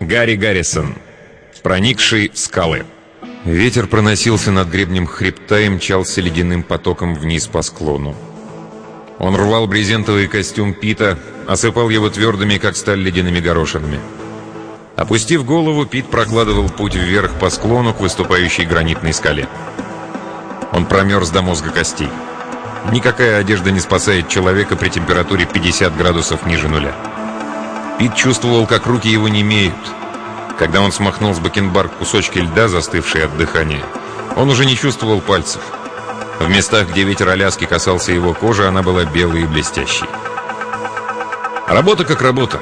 Гарри Гаррисон. Проникший в скалы. Ветер проносился над гребнем хребта и мчался ледяным потоком вниз по склону. Он рвал брезентовый костюм Пита, осыпал его твердыми, как сталь, ледяными горошинами. Опустив голову, Пит прокладывал путь вверх по склону к выступающей гранитной скале. Он промерз до мозга костей. Никакая одежда не спасает человека при температуре 50 градусов ниже нуля. Пит чувствовал, как руки его не имеют. Когда он смахнул с бакенбард кусочки льда, застывшие от дыхания, он уже не чувствовал пальцев. В местах, где ветер Аляски касался его кожи, она была белой и блестящей. Работа как работа.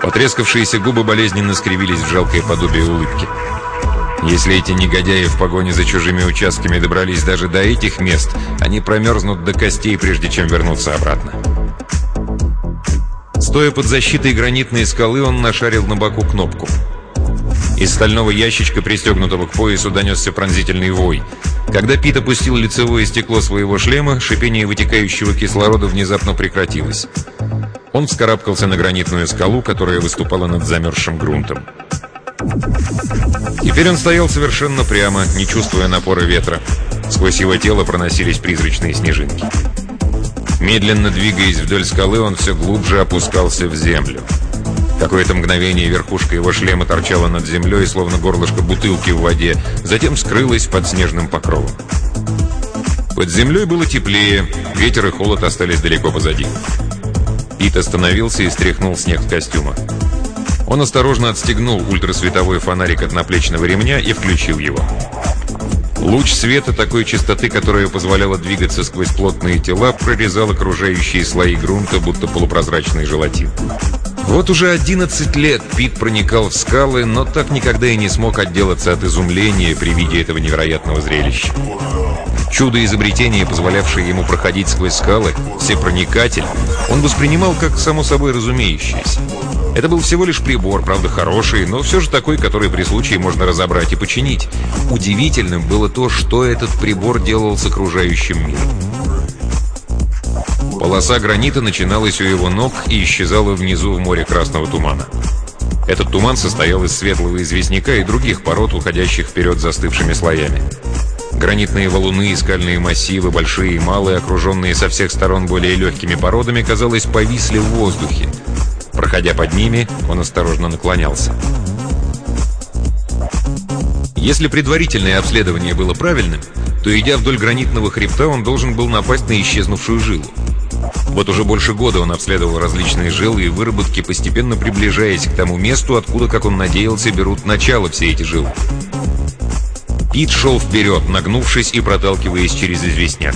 Потрескавшиеся губы болезненно скривились в жалкое подобие улыбки. Если эти негодяи в погоне за чужими участками добрались даже до этих мест, они промерзнут до костей, прежде чем вернуться обратно. Стоя под защитой гранитной скалы, он нашарил на боку кнопку. Из стального ящичка, пристегнутого к поясу, донесся пронзительный вой. Когда Пит опустил лицевое стекло своего шлема, шипение вытекающего кислорода внезапно прекратилось. Он вскарабкался на гранитную скалу, которая выступала над замерзшим грунтом. Теперь он стоял совершенно прямо, не чувствуя напора ветра. Сквозь его тело проносились призрачные снежинки. Медленно двигаясь вдоль скалы, он все глубже опускался в землю. Какое-то мгновение верхушка его шлема торчала над землей, словно горлышко бутылки в воде, затем скрылась под снежным покровом. Под землей было теплее, ветер и холод остались далеко позади. Пит остановился и стряхнул снег с костюма. Он осторожно отстегнул ультрасветовой фонарик от наплечного ремня и включил его. Луч света такой частоты, которая позволяла двигаться сквозь плотные тела, прорезал окружающие слои грунта, будто полупрозрачный желатин. Вот уже 11 лет Пит проникал в скалы, но так никогда и не смог отделаться от изумления при виде этого невероятного зрелища. Чудо изобретения, позволявшее ему проходить сквозь скалы, всепроникатель, он воспринимал как само собой разумеющееся. Это был всего лишь прибор, правда хороший, но все же такой, который при случае можно разобрать и починить. Удивительным было то, что этот прибор делал с окружающим миром. Полоса гранита начиналась у его ног и исчезала внизу в море красного тумана. Этот туман состоял из светлого известняка и других пород, уходящих вперед застывшими слоями. Гранитные валуны и скальные массивы, большие и малые, окруженные со всех сторон более легкими породами, казалось, повисли в воздухе. Проходя под ними, он осторожно наклонялся. Если предварительное обследование было правильным, то, идя вдоль гранитного хребта, он должен был напасть на исчезнувшую жилу. Вот уже больше года он обследовал различные жилы и выработки, постепенно приближаясь к тому месту, откуда, как он надеялся, берут начало все эти жилы. Пит шел вперед, нагнувшись и проталкиваясь через известняк.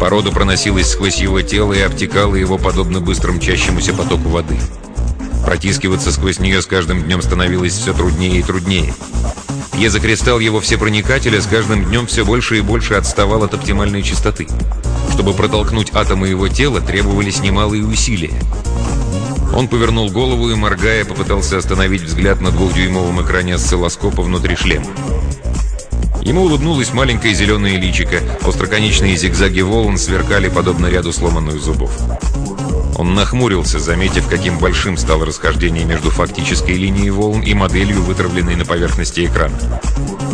Порода проносилась сквозь его тело и обтекала его, подобно быстро мчащемуся потоку воды. Протискиваться сквозь нее с каждым днем становилось все труднее и труднее. Пьезокристалл его всепроникателя с каждым днем все больше и больше отставал от оптимальной частоты. Чтобы протолкнуть атомы его тела, требовались немалые усилия. Он повернул голову и, моргая, попытался остановить взгляд на двухдюймовом экране осциллоскопа внутри шлема. Ему улыбнулось маленькое зеленое личико, остроконечные зигзаги волн сверкали подобно ряду сломанных зубов. Он нахмурился, заметив, каким большим стало расхождение между фактической линией волн и моделью, вытравленной на поверхности экрана.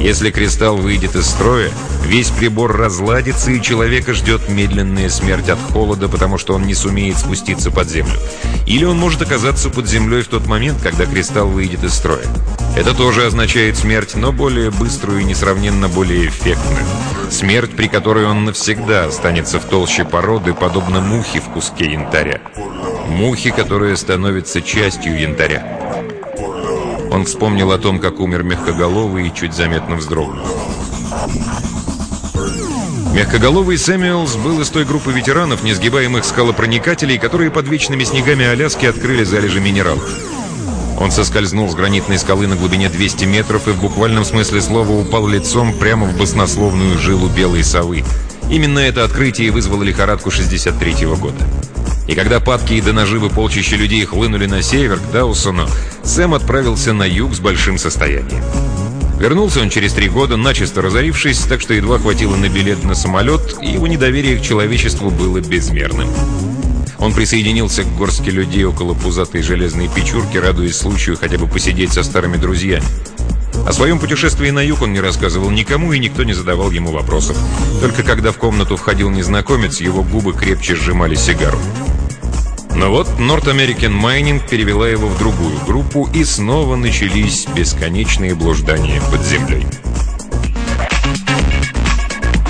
Если кристалл выйдет из строя, весь прибор разладится, и человека ждет медленная смерть от холода, потому что он не сумеет спуститься под землю. Или он может оказаться под землей в тот момент, когда кристалл выйдет из строя. Это тоже означает смерть, но более быструю и несравненно более эффектную. Смерть, при которой он навсегда останется в толще породы, подобно мухе в куске янтаря. Мухе, которая становится частью янтаря. Он вспомнил о том, как умер мягкоголовый и чуть заметно вздрогнул. Мягкоголовый Сэмюэлс был из той группы ветеранов, несгибаемых скалопроникателей, которые под вечными снегами Аляски открыли залежи минералов. Он соскользнул с гранитной скалы на глубине 200 метров и в буквальном смысле слова упал лицом прямо в баснословную жилу белой совы. Именно это открытие вызвало лихорадку 63 -го года. И когда падки и до наживы полчища людей хлынули на север, к Даусону, Сэм отправился на юг с большим состоянием. Вернулся он через три года, начисто разорившись, так что едва хватило на билет на самолет, и его недоверие к человечеству было безмерным. Он присоединился к горстке людей около пузатой железной печурки, радуясь случаю хотя бы посидеть со старыми друзьями. О своем путешествии на юг он не рассказывал никому, и никто не задавал ему вопросов. Только когда в комнату входил незнакомец, его губы крепче сжимали сигару. Но вот North American Mining перевела его в другую группу, и снова начались бесконечные блуждания под землей.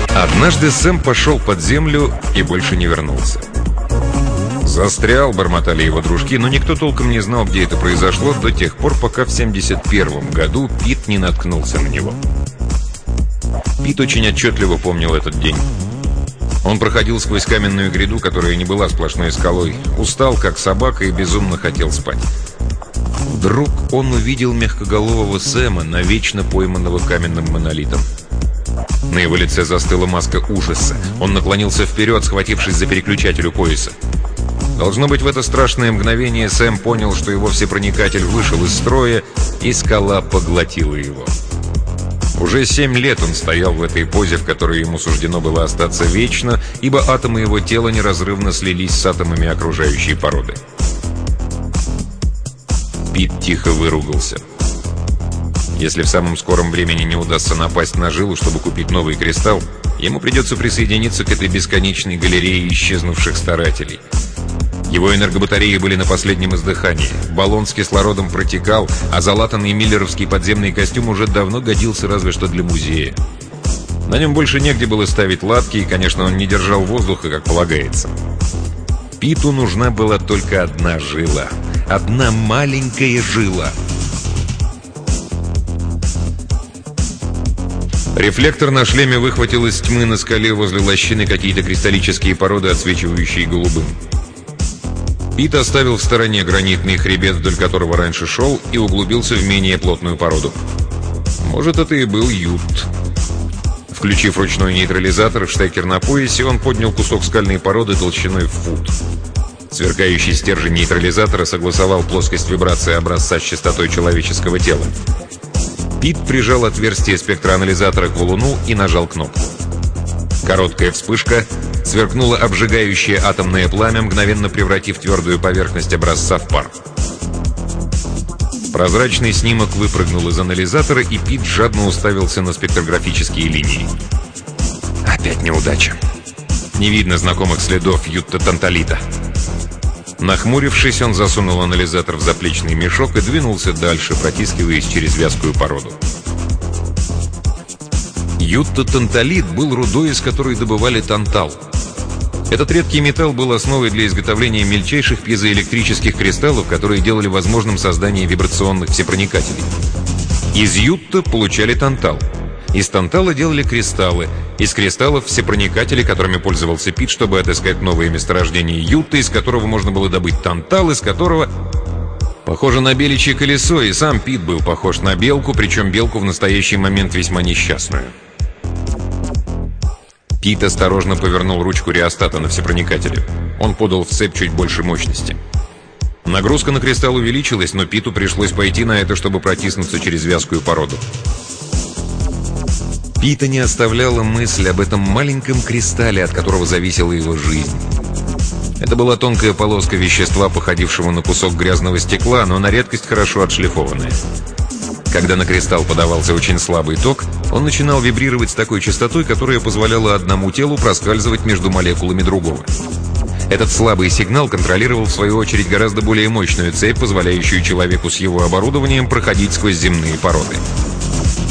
Однажды Сэм пошел под землю и больше не вернулся. «Застрял», — бормотали его дружки, но никто толком не знал, где это произошло до тех пор, пока в 71 году Пит не наткнулся на него. Пит очень отчетливо помнил этот день. Он проходил сквозь каменную гряду, которая не была сплошной скалой, устал, как собака, и безумно хотел спать. Вдруг он увидел мягкоголового Сэма, навечно пойманного каменным монолитом. На его лице застыла маска ужаса. Он наклонился вперед, схватившись за переключатель у пояса. Должно быть, в это страшное мгновение Сэм понял, что его всепроникатель вышел из строя, и скала поглотила его. Уже семь лет он стоял в этой позе, в которой ему суждено было остаться вечно, ибо атомы его тела неразрывно слились с атомами окружающей породы. Пит тихо выругался. Если в самом скором времени не удастся напасть на жилу, чтобы купить новый кристалл, ему придется присоединиться к этой бесконечной галерее исчезнувших старателей — его энергобатареи были на последнем издыхании. Баллон с кислородом протекал, а залатанный миллеровский подземный костюм уже давно годился разве что для музея. На нем больше негде было ставить латки, и, конечно, он не держал воздуха, как полагается. Питу нужна была только одна жила. Одна маленькая жила. Рефлектор на шлеме выхватил из тьмы на скале возле лощины какие-то кристаллические породы, отсвечивающие голубым. Пит оставил в стороне гранитный хребет, вдоль которого раньше шел, и углубился в менее плотную породу. Может, это и был ют. Включив ручной нейтрализатор штекер на поясе, он поднял кусок скальной породы толщиной в фут. Сверкающий стержень нейтрализатора согласовал плоскость вибрации образца с частотой человеческого тела. Пит прижал отверстие спектроанализатора к валуну и нажал кнопку. Короткая вспышка — сверкнуло обжигающее атомное пламя, мгновенно превратив твердую поверхность образца в пар. Прозрачный снимок выпрыгнул из анализатора, и Пит жадно уставился на спектрографические линии. Опять неудача. Не видно знакомых следов ютта-танталита. Нахмурившись, он засунул анализатор в заплечный мешок и двинулся дальше, протискиваясь через вязкую породу. Ютта-танталит был рудой, из которой добывали тантал — этот редкий металл был основой для изготовления мельчайших пьезоэлектрических кристаллов, которые делали возможным создание вибрационных всепроникателей. Из ютта получали тантал. Из тантала делали кристаллы. Из кристаллов всепроникатели, которыми пользовался Пит, чтобы отыскать новые месторождения ютта, из которого можно было добыть тантал, из которого... Похоже на беличье колесо, и сам Пит был похож на белку, причем белку в настоящий момент весьма несчастную. Пит осторожно повернул ручку реостата на всепроникателе. Он подал в цепь чуть больше мощности. Нагрузка на кристалл увеличилась, но Питу пришлось пойти на это, чтобы протиснуться через вязкую породу. Пита не оставляла мысль об этом маленьком кристалле, от которого зависела его жизнь. Это была тонкая полоска вещества, походившего на кусок грязного стекла, но на редкость хорошо отшлифованная. Когда на кристалл подавался очень слабый ток, он начинал вибрировать с такой частотой, которая позволяла одному телу проскальзывать между молекулами другого. Этот слабый сигнал контролировал, в свою очередь, гораздо более мощную цепь, позволяющую человеку с его оборудованием проходить сквозь земные породы.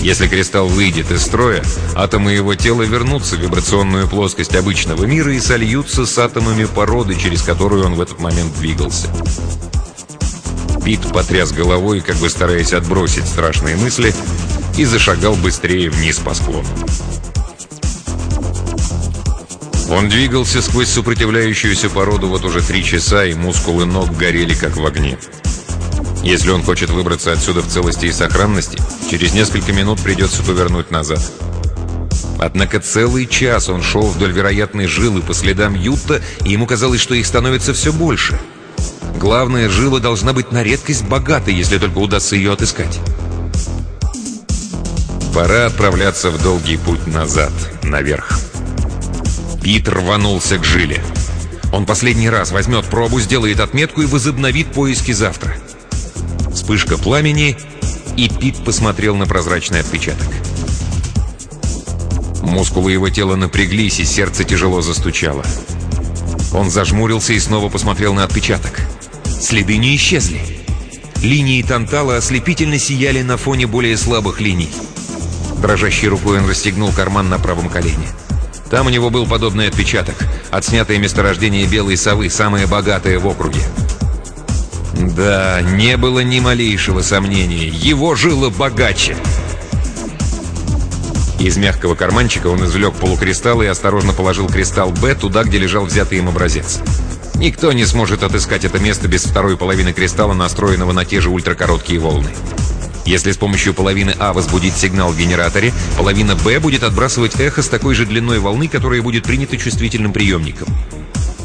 Если кристалл выйдет из строя, атомы его тела вернутся в вибрационную плоскость обычного мира и сольются с атомами породы, через которую он в этот момент двигался. Пит потряс головой, как бы стараясь отбросить страшные мысли, и зашагал быстрее вниз по склону. Он двигался сквозь сопротивляющуюся породу вот уже три часа, и мускулы ног горели, как в огне. Если он хочет выбраться отсюда в целости и сохранности, через несколько минут придется повернуть назад. Однако целый час он шел вдоль вероятной жилы по следам Юта, и ему казалось, что их становится все больше — Главная жила должна быть на редкость богатой, если только удастся ее отыскать. Пора отправляться в долгий путь назад, наверх. Пит рванулся к жиле. Он последний раз возьмет пробу, сделает отметку и возобновит поиски завтра. Вспышка пламени, и Пит посмотрел на прозрачный отпечаток. Мускулы его тела напряглись, и сердце тяжело застучало. Он зажмурился и снова посмотрел на отпечаток. Следы не исчезли. Линии Тантала ослепительно сияли на фоне более слабых линий. Дрожащей рукой он расстегнул карман на правом колене. Там у него был подобный отпечаток. Отснятое месторождение белой совы, самое богатое в округе. Да, не было ни малейшего сомнения. Его жило богаче. Из мягкого карманчика он извлек полукристалл и осторожно положил кристалл «Б» туда, где лежал взятый им образец. Никто не сможет отыскать это место без второй половины кристалла, настроенного на те же ультракороткие волны. Если с помощью половины А возбудить сигнал в генераторе, половина Б будет отбрасывать эхо с такой же длиной волны, которая будет принята чувствительным приемником.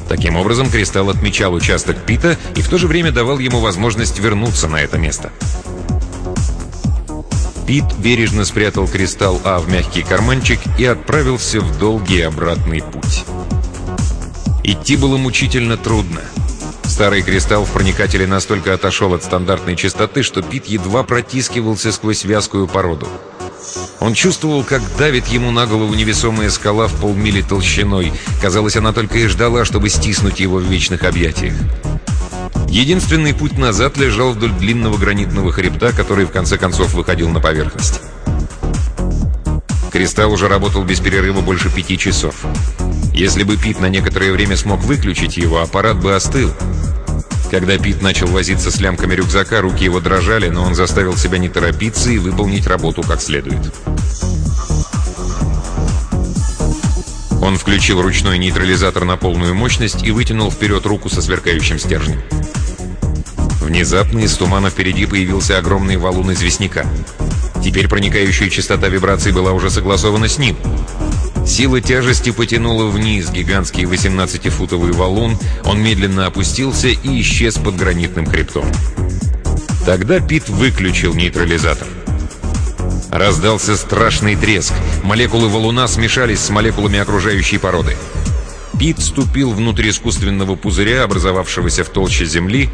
Таким образом, кристалл отмечал участок Пита и в то же время давал ему возможность вернуться на это место. Пит бережно спрятал кристалл А в мягкий карманчик и отправился в долгий обратный путь. Идти было мучительно трудно. Старый кристалл в проникателе настолько отошел от стандартной частоты, что Пит едва протискивался сквозь вязкую породу. Он чувствовал, как давит ему на голову невесомая скала в полмили толщиной. Казалось, она только и ждала, чтобы стиснуть его в вечных объятиях. Единственный путь назад лежал вдоль длинного гранитного хребта, который в конце концов выходил на поверхность. Кристалл уже работал без перерыва больше пяти часов. Если бы Пит на некоторое время смог выключить его, аппарат бы остыл. Когда Пит начал возиться с лямками рюкзака, руки его дрожали, но он заставил себя не торопиться и выполнить работу как следует. Он включил ручной нейтрализатор на полную мощность и вытянул вперед руку со сверкающим стержнем. Внезапно из тумана впереди появился огромный валун известняка. Теперь проникающая частота вибраций была уже согласована с ним. Сила тяжести потянула вниз гигантский 18-футовый валун, он медленно опустился и исчез под гранитным хребтом. Тогда Пит выключил нейтрализатор. Раздался страшный треск. Молекулы валуна смешались с молекулами окружающей породы. Пит ступил внутрь искусственного пузыря, образовавшегося в толще земли,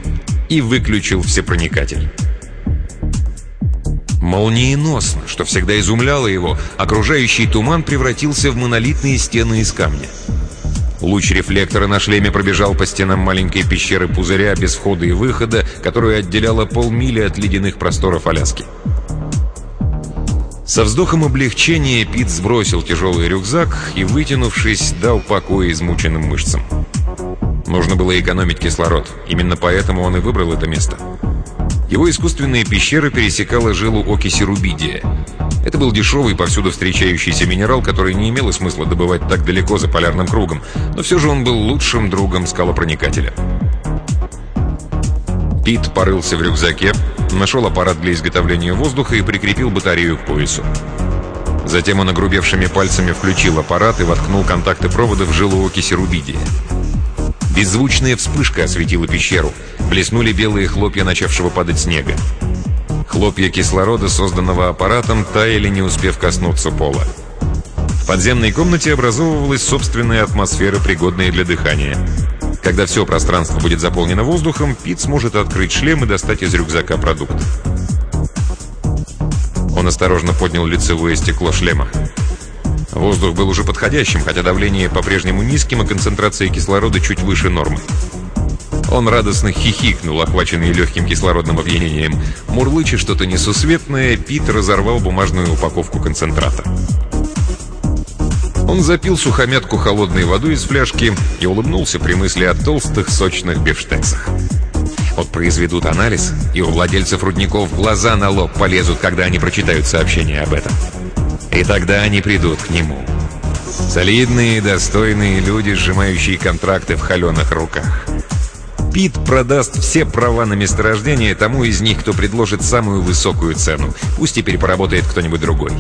и выключил всепроникатель. Молниеносно, что всегда изумляло его, окружающий туман превратился в монолитные стены из камня. Луч рефлектора на шлеме пробежал по стенам маленькой пещеры пузыря без входа и выхода, которую отделяла полмили от ледяных просторов Аляски. Со вздохом облегчения Пит сбросил тяжелый рюкзак и, вытянувшись, дал покой измученным мышцам. Нужно было экономить кислород. Именно поэтому он и выбрал это место. Его искусственная пещера пересекала жилу окиси рубидия. Это был дешевый, повсюду встречающийся минерал, который не имело смысла добывать так далеко за полярным кругом, но все же он был лучшим другом скалопроникателя. Пит порылся в рюкзаке, нашел аппарат для изготовления воздуха и прикрепил батарею к поясу. Затем он огрубевшими пальцами включил аппарат и воткнул контакты провода в жилу окиси рубидия. Беззвучная вспышка осветила пещеру. Блеснули белые хлопья начавшего падать снега. Хлопья кислорода, созданного аппаратом, таяли, не успев коснуться пола. В подземной комнате образовывалась собственная атмосфера, пригодная для дыхания. Когда все пространство будет заполнено воздухом, Пит сможет открыть шлем и достать из рюкзака продукт. Он осторожно поднял лицевое стекло шлема. Воздух был уже подходящим, хотя давление по-прежнему низким, а концентрация кислорода чуть выше нормы. Он радостно хихикнул, охваченный легким кислородным опьянением. Мурлыча что-то несусветное, Пит разорвал бумажную упаковку концентрата. Он запил сухомятку холодной водой из фляжки и улыбнулся при мысли о толстых, сочных бифштексах. Вот произведут анализ, и у владельцев рудников глаза на лоб полезут, когда они прочитают сообщение об этом. И тогда они придут к нему. Солидные, достойные люди, сжимающие контракты в холеных руках. Пит продаст все права на месторождение тому из них, кто предложит самую высокую цену. Пусть теперь поработает кто-нибудь другой.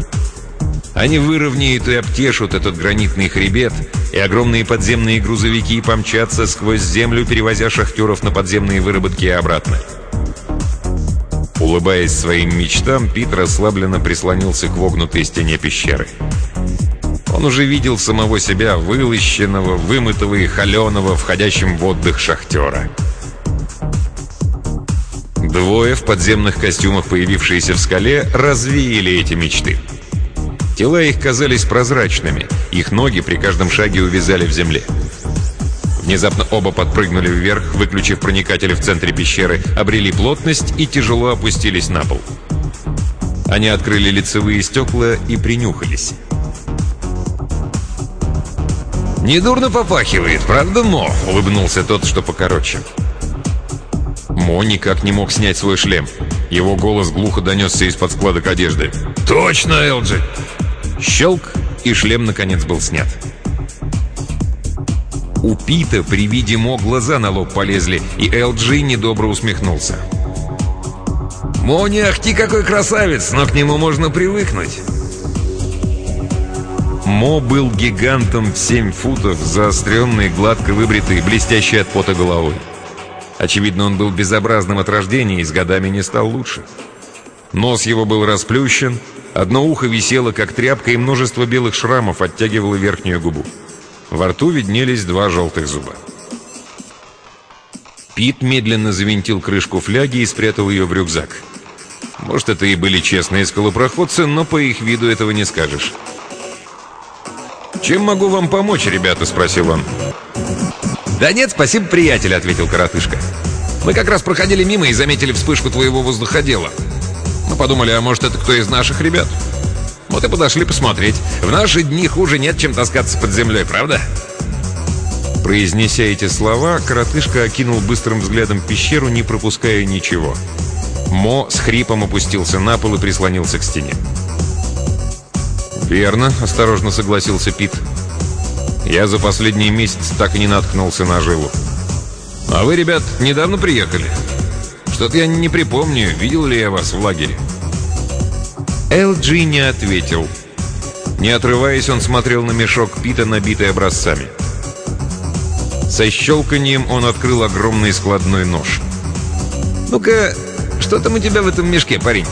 Они выровняют и обтешут этот гранитный хребет, и огромные подземные грузовики помчатся сквозь землю, перевозя шахтеров на подземные выработки и обратно. Улыбаясь своим мечтам, Пит расслабленно прислонился к вогнутой стене пещеры. Он уже видел самого себя вылощенного, вымытого и холеного, входящим в отдых шахтера. Двое в подземных костюмах, появившиеся в скале, развеяли эти мечты. Тела их казались прозрачными, их ноги при каждом шаге увязали в земле. Внезапно оба подпрыгнули вверх, выключив проникатели в центре пещеры, обрели плотность и тяжело опустились на пол. Они открыли лицевые стекла и принюхались. «Недурно попахивает, правда, Мо?» — улыбнулся тот, что покороче. Мо никак не мог снять свой шлем. Его голос глухо донесся из-под складок одежды. «Точно, Элджи!» Щелк, и шлем, наконец, был снят. У Пита при виде Мо глаза на лоб полезли, и Элджи недобро усмехнулся. «Мо не ахти какой красавец, но к нему можно привыкнуть!» Мо был гигантом в 7 футов, заостренный, гладко выбритый, блестящий от пота головой. Очевидно, он был безобразным от рождения и с годами не стал лучше. Нос его был расплющен, одно ухо висело, как тряпка, и множество белых шрамов оттягивало верхнюю губу. Во рту виднелись два желтых зуба. Пит медленно завинтил крышку фляги и спрятал ее в рюкзак. Может, это и были честные скалопроходцы, но по их виду этого не скажешь. «Чем могу вам помочь, ребята?» — спросил он. «Да нет, спасибо, приятель», — ответил коротышка. «Мы как раз проходили мимо и заметили вспышку твоего воздуходела. Мы подумали, а может, это кто из наших ребят? Вот и подошли посмотреть. В наши дни хуже нет, чем таскаться под землей, правда?» Произнеся эти слова, коротышка окинул быстрым взглядом пещеру, не пропуская ничего. Мо с хрипом опустился на пол и прислонился к стене. «Верно», — осторожно согласился Пит. Я за последний месяц так и не наткнулся на жилу. А вы, ребят, недавно приехали? Что-то я не припомню, видел ли я вас в лагере. LG не ответил. Не отрываясь, он смотрел на мешок Пита, набитый образцами. Со щелканием он открыл огромный складной нож. «Ну-ка, что там у тебя в этом мешке, парень?»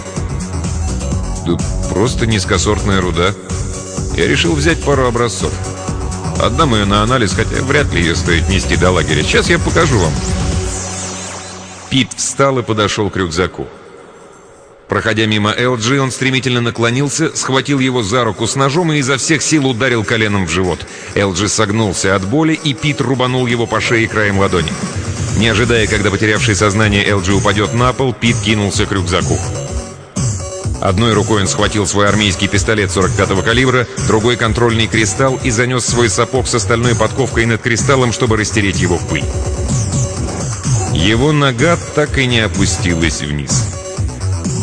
«Да просто низкосортная руда. Я решил взять пару образцов». Отдам ее на анализ, хотя вряд ли ее стоит нести до лагеря. Сейчас я покажу вам». Пит встал и подошел к рюкзаку. Проходя мимо Элджи, он стремительно наклонился, схватил его за руку с ножом и изо всех сил ударил коленом в живот. Элджи согнулся от боли, и Пит рубанул его по шее краем ладони. Не ожидая, когда потерявший сознание Элджи упадет на пол, Пит кинулся к рюкзаку. Одной рукой он схватил свой армейский пистолет 45-го калибра, другой — контрольный кристалл и занес свой сапог с остальной подковкой над кристаллом, чтобы растереть его в пыль. Его нога так и не опустилась вниз.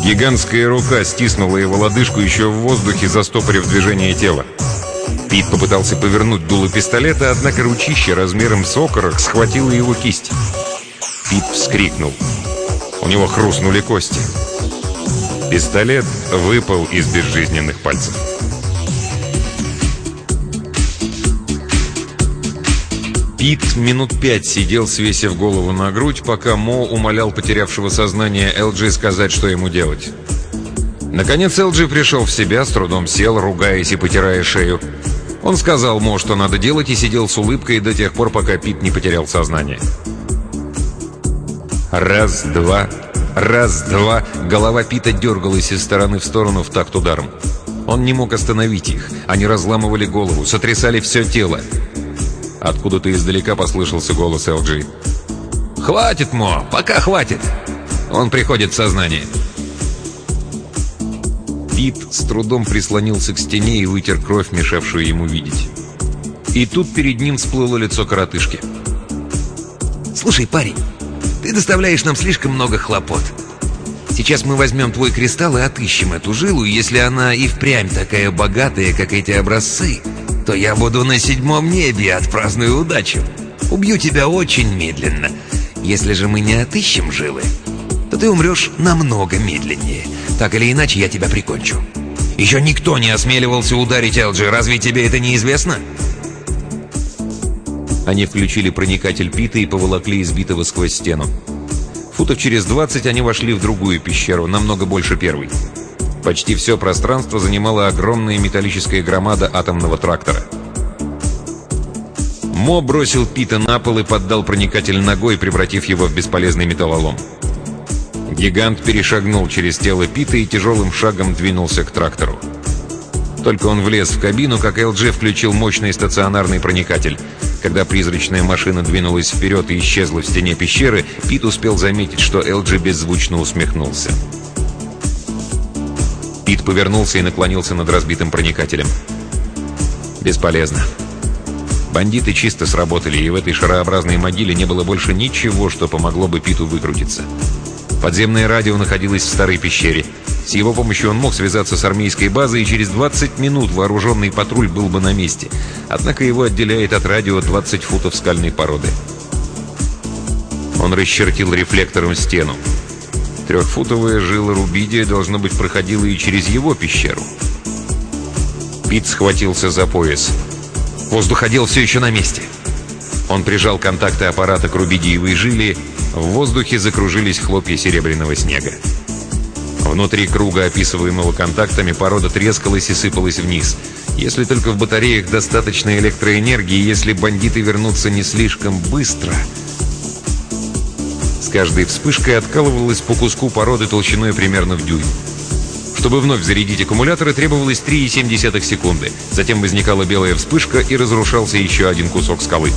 Гигантская рука стиснула его лодыжку еще в воздухе, застопорив движение тела. Пит попытался повернуть дуло пистолета, однако ручище размером с окорок схватило его кисть. Пит вскрикнул. У него хрустнули кости. Пистолет выпал из безжизненных пальцев. Пит минут пять сидел, свесив голову на грудь, пока Мо умолял потерявшего сознание Элджи сказать, что ему делать. Наконец Элджи пришел в себя, с трудом сел, ругаясь и потирая шею. Он сказал Мо, что надо делать, и сидел с улыбкой до тех пор, пока Пит не потерял сознание. Раз, два, Раз-два, голова Пита дергалась из стороны в сторону в такт ударом. Он не мог остановить их. Они разламывали голову, сотрясали все тело. Откуда-то издалека послышался голос LG. «Хватит, Мо! Пока хватит!» Он приходит в сознание. Пит с трудом прислонился к стене и вытер кровь, мешавшую ему видеть. И тут перед ним всплыло лицо коротышки. «Слушай, парень, ты доставляешь нам слишком много хлопот. Сейчас мы возьмем твой кристалл и отыщем эту жилу, и если она и впрямь такая богатая, как эти образцы, то я буду на седьмом небе и отпраздную удачу. Убью тебя очень медленно. Если же мы не отыщем жилы, то ты умрешь намного медленнее. Так или иначе, я тебя прикончу. Еще никто не осмеливался ударить Элджи. Разве тебе это неизвестно?» Они включили проникатель Пита и поволокли избитого сквозь стену. Футов через 20 они вошли в другую пещеру, намного больше первой. Почти все пространство занимала огромная металлическая громада атомного трактора. Мо бросил Пита на пол и поддал проникатель ногой, превратив его в бесполезный металлолом. Гигант перешагнул через тело Пита и тяжелым шагом двинулся к трактору. Только он влез в кабину, как ЛДЖ включил мощный стационарный проникатель. Когда призрачная машина двинулась вперед и исчезла в стене пещеры, Пит успел заметить, что ЛДЖ беззвучно усмехнулся. Пит повернулся и наклонился над разбитым проникателем. «Бесполезно. Бандиты чисто сработали, и в этой шарообразной могиле не было больше ничего, что помогло бы Питу выкрутиться. Подземное радио находилось в старой пещере. С его помощью он мог связаться с армейской базой, и через 20 минут вооруженный патруль был бы на месте. Однако его отделяет от радио 20 футов скальной породы. Он расчертил рефлектором стену. Трехфутовая жила Рубидия, должно быть, проходила и через его пещеру. Пит схватился за пояс. Воздуходел все еще на месте. Он прижал контакты аппарата к рубидиевой жиле, в воздухе закружились хлопья серебряного снега. Внутри круга, описываемого контактами, порода трескалась и сыпалась вниз. Если только в батареях достаточно электроэнергии, если бандиты вернутся не слишком быстро... С каждой вспышкой откалывалось по куску породы толщиной примерно в дюйм. Чтобы вновь зарядить аккумуляторы, требовалось 3,7 секунды. Затем возникала белая вспышка и разрушался еще один кусок скалы.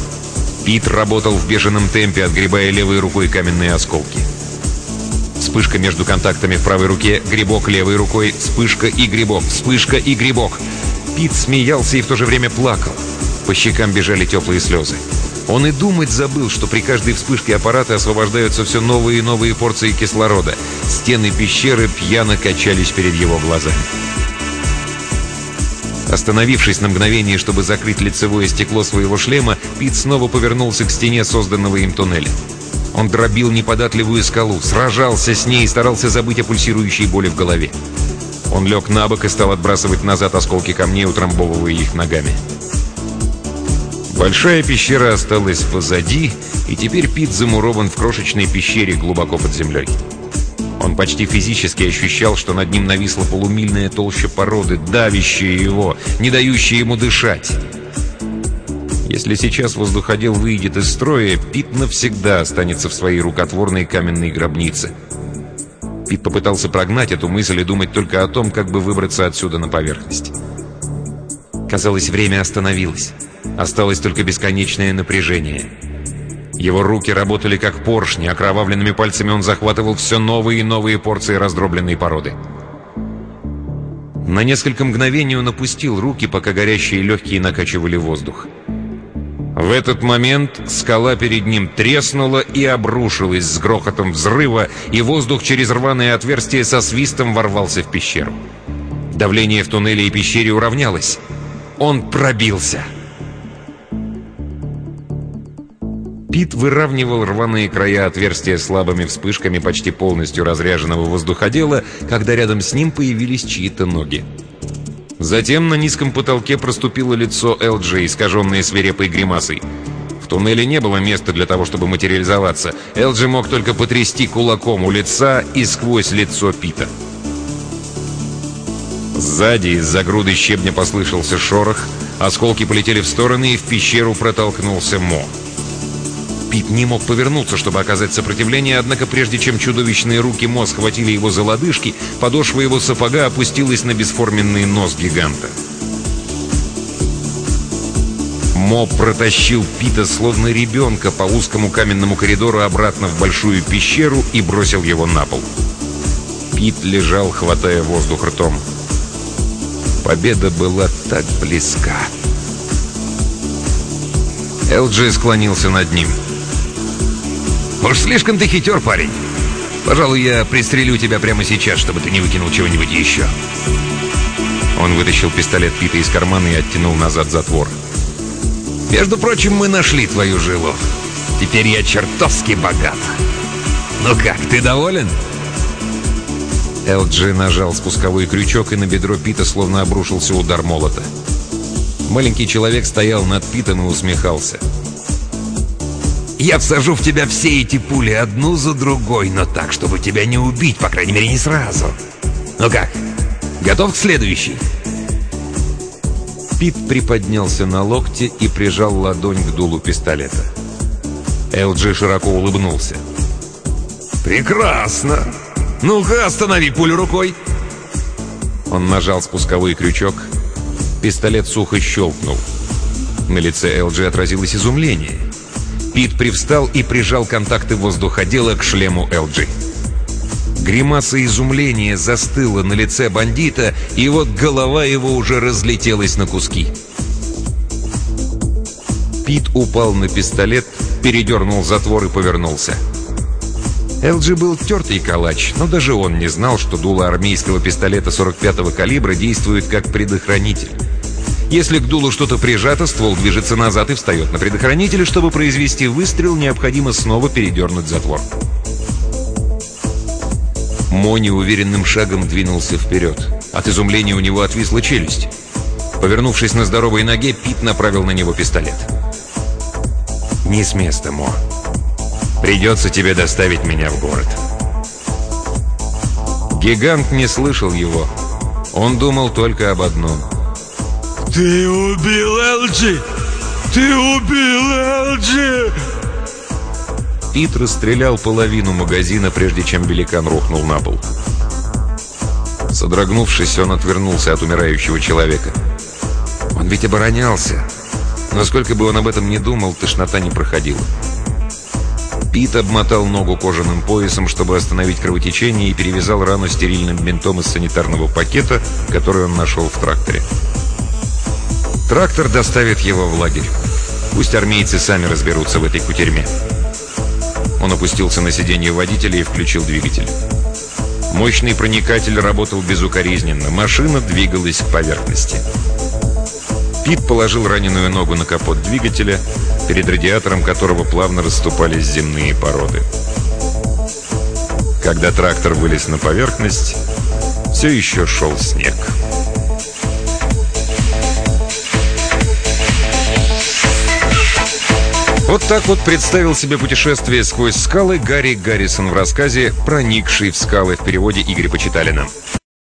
Пит работал в бешеном темпе, отгребая левой рукой каменные осколки. Вспышка между контактами в правой руке, грибок левой рукой, вспышка и грибок, вспышка и грибок. Пит смеялся и в то же время плакал. По щекам бежали теплые слезы. Он и думать забыл, что при каждой вспышке аппарата освобождаются все новые и новые порции кислорода. Стены пещеры пьяно качались перед его глазами. Остановившись на мгновение, чтобы закрыть лицевое стекло своего шлема, Пит снова повернулся к стене созданного им туннеля. Он дробил неподатливую скалу, сражался с ней и старался забыть о пульсирующей боли в голове. Он лег на бок и стал отбрасывать назад осколки камней, утрамбовывая их ногами. Большая пещера осталась позади, и теперь Пит замурован в крошечной пещере глубоко под землей. Он почти физически ощущал, что над ним нависла полумильная толща породы, давящая его, не дающая ему дышать. Если сейчас воздуходел выйдет из строя, Пит навсегда останется в своей рукотворной каменной гробнице. Пит попытался прогнать эту мысль и думать только о том, как бы выбраться отсюда на поверхность. Казалось, время остановилось. Осталось только бесконечное напряжение — его руки работали как поршни, окровавленными пальцами он захватывал все новые и новые порции раздробленной породы. На несколько мгновений он опустил руки, пока горящие легкие накачивали воздух. В этот момент скала перед ним треснула и обрушилась с грохотом взрыва, и воздух через рваное отверстие со свистом ворвался в пещеру. Давление в туннеле и пещере уравнялось. Он пробился. Пит выравнивал рваные края отверстия слабыми вспышками почти полностью разряженного воздуходела, когда рядом с ним появились чьи-то ноги. Затем на низком потолке проступило лицо Элджи, искаженное свирепой гримасой. В туннеле не было места для того, чтобы материализоваться. Элджи мог только потрясти кулаком у лица и сквозь лицо Пита. Сзади из-за груды щебня послышался шорох, осколки полетели в стороны, и в пещеру протолкнулся Мо. Пит не мог повернуться, чтобы оказать сопротивление, однако прежде чем чудовищные руки Мо схватили его за лодыжки, подошва его сапога опустилась на бесформенный нос гиганта. Мо протащил Пита, словно ребенка, по узкому каменному коридору обратно в большую пещеру и бросил его на пол. Пит лежал, хватая воздух ртом. Победа была так близка. Элджи склонился над ним. Уж слишком ты хитер, парень. Пожалуй, я пристрелю тебя прямо сейчас, чтобы ты не выкинул чего-нибудь еще. Он вытащил пистолет Пита из кармана и оттянул назад затвор. Между прочим, мы нашли твою жилу. Теперь я чертовски богат. Ну как, ты доволен? Элджи нажал спусковой крючок, и на бедро Пита словно обрушился удар молота. Маленький человек стоял над Питом и усмехался. Я всажу в тебя все эти пули одну за другой, но так, чтобы тебя не убить, по крайней мере, не сразу. Ну как, Готов к следующей?» Пит приподнялся на локте и прижал ладонь к дулу пистолета. Элджи широко улыбнулся. «Прекрасно! Ну-ка, останови пулю рукой!» Он нажал спусковой крючок. Пистолет сухо щелкнул. На лице LG отразилось изумление. Пит привстал и прижал контакты воздуходела к шлему LG. Гримаса изумления застыла на лице бандита, и вот голова его уже разлетелась на куски. Пит упал на пистолет, передернул затвор и повернулся. LG был тертый калач, но даже он не знал, что дуло армейского пистолета 45-го калибра действует как предохранитель. Если к дулу что-то прижато, ствол движется назад и встает на предохранителе. Чтобы произвести выстрел, необходимо снова передернуть затвор. Мони уверенным шагом двинулся вперед. От изумления у него отвисла челюсть. Повернувшись на здоровой ноге, Пит направил на него пистолет. «Не с места, Мо. Придется тебе доставить меня в город». Гигант не слышал его. Он думал только об одном — «Ты убил Элджи! Ты убил Элджи!» Пит расстрелял половину магазина, прежде чем великан рухнул на пол. Содрогнувшись, он отвернулся от умирающего человека. Он ведь оборонялся. Но сколько бы он об этом ни думал, тошнота не проходила. Пит обмотал ногу кожаным поясом, чтобы остановить кровотечение, и перевязал рану стерильным бинтом из санитарного пакета, который он нашел в тракторе. Трактор доставит его в лагерь. Пусть армейцы сами разберутся в этой кутерьме. Он опустился на сиденье водителя и включил двигатель. Мощный проникатель работал безукоризненно. Машина двигалась к поверхности. Пит положил раненую ногу на капот двигателя, перед радиатором которого плавно расступались земные породы. Когда трактор вылез на поверхность, все еще шел снег. Вот так вот представил себе путешествие сквозь скалы Гарри Гаррисон в рассказе «Проникший в скалы» в переводе Игоря Почиталина.